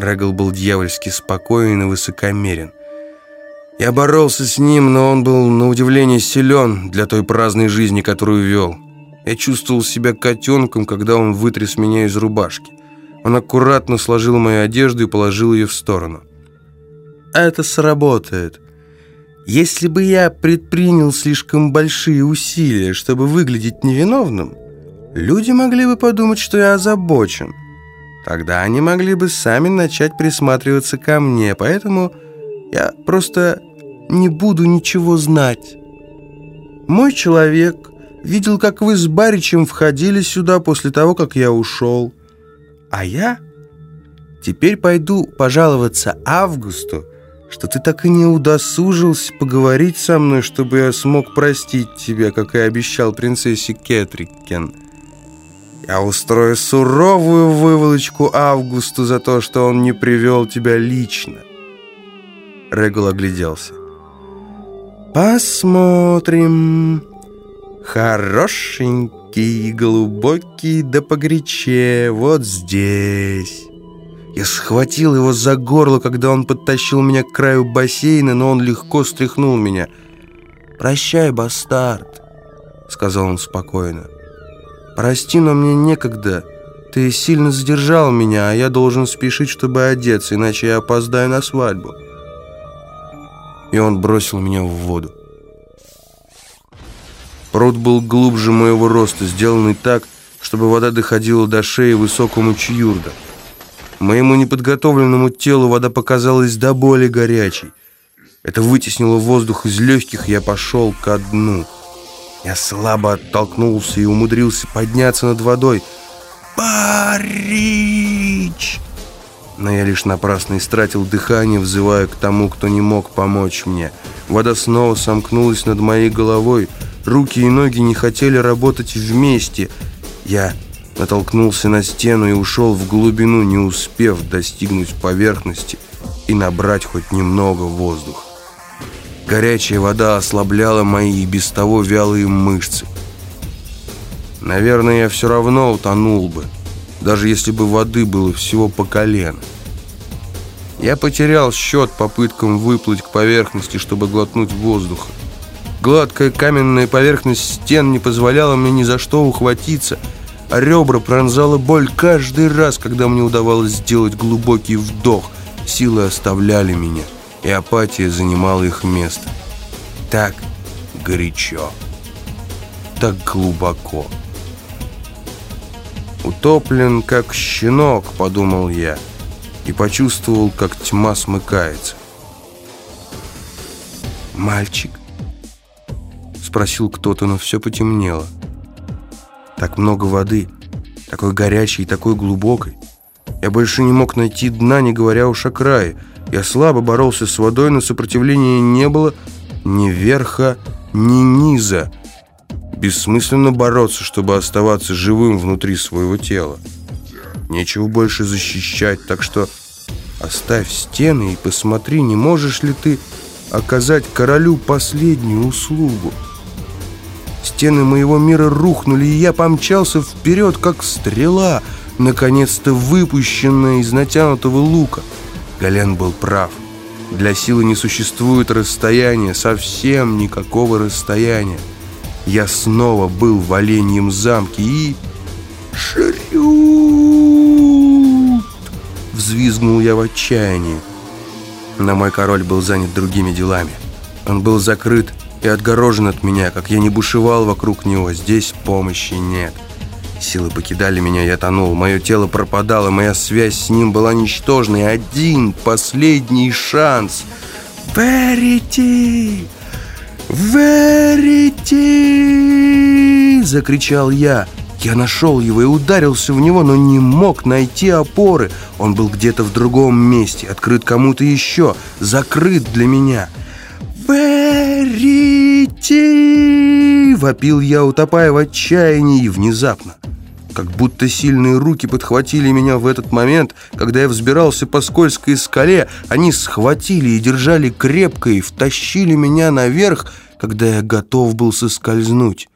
Регл был дьявольски спокоен и высокомерен. Я боролся с ним, но он был, на удивление, силен для той праздной жизни, которую вел. Я чувствовал себя котенком, когда он вытряс меня из рубашки. Он аккуратно сложил мою одежду и положил ее в сторону. «Это сработает. Если бы я предпринял слишком большие усилия, чтобы выглядеть невиновным, люди могли бы подумать, что я озабочен. Тогда они могли бы сами начать присматриваться ко мне, поэтому я просто не буду ничего знать. Мой человек видел, как вы с Баричем входили сюда после того, как я ушел. А я теперь пойду пожаловаться Августу, что ты так и не удосужился поговорить со мной, чтобы я смог простить тебя, как и обещал принцессе Кетрикен. Я устрою суровую выволочку Августу за то, что он не привел тебя лично. Регул огляделся. Посмотрим. Хорошенький, глубокий, да погорячее, вот здесь. Я схватил его за горло, когда он подтащил меня к краю бассейна, но он легко стряхнул меня. «Прощай, бастард», — сказал он спокойно. «Прости, но мне некогда. Ты сильно задержал меня, а я должен спешить, чтобы одеться, иначе я опоздаю на свадьбу». И он бросил меня в воду. Пруд был глубже моего роста, сделанный так, чтобы вода доходила до шеи высокому чьюрда. Моему неподготовленному телу вода показалась до боли горячей. Это вытеснило воздух из легких, я пошел ко дну. Я слабо оттолкнулся и умудрился подняться над водой. «Парич!» Но я лишь напрасно истратил дыхание, взывая к тому, кто не мог помочь мне. Вода снова сомкнулась над моей головой. Руки и ноги не хотели работать вместе. Я натолкнулся на стену и ушел в глубину, не успев достигнуть поверхности и набрать хоть немного воздуха. Горячая вода ослабляла мои и без того вялые мышцы. Наверное, я все равно утонул бы, даже если бы воды было всего по колено. Я потерял счет попыткам выплыть к поверхности, чтобы глотнуть воздуха. Гладкая каменная поверхность стен не позволяла мне ни за что ухватиться, а ребра пронзала боль каждый раз, когда мне удавалось сделать глубокий вдох. Силы оставляли меня, и апатия занимала их место. Так горячо, так глубоко. «Утоплен, как щенок», — подумал я, и почувствовал, как тьма смыкается. «Мальчик, Спросил кто-то, но все потемнело. Так много воды, такой горячей и такой глубокой. Я больше не мог найти дна, не говоря уж о крае. Я слабо боролся с водой, но сопротивления не было ни верха, ни низа. Бессмысленно бороться, чтобы оставаться живым внутри своего тела. Нечего больше защищать, так что оставь стены и посмотри, не можешь ли ты оказать королю последнюю услугу. Стены моего мира рухнули, и я помчался вперед, как стрела, наконец-то выпущенная из натянутого лука. Гален был прав. Для силы не существует расстояния, совсем никакого расстояния. Я снова был в оленьем замке и... «Шрют!» Взвизгнул я в отчаянии. Но мой король был занят другими делами. Он был закрыт и отгорожен от меня, как я не бушевал вокруг него. Здесь помощи нет. Силы покидали меня, я тонул. Мое тело пропадало, моя связь с ним была ничтожной. Один последний шанс. «Верите! Верите!» Закричал я. Я нашел его и ударился в него, но не мог найти опоры. Он был где-то в другом месте, открыт кому-то еще, закрыт для меня. «Верите!» — вопил я, утопая в отчаянии, и внезапно. Как будто сильные руки подхватили меня в этот момент, когда я взбирался по скользкой скале, они схватили и держали крепко и втащили меня наверх, когда я готов был соскользнуть.